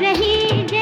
रही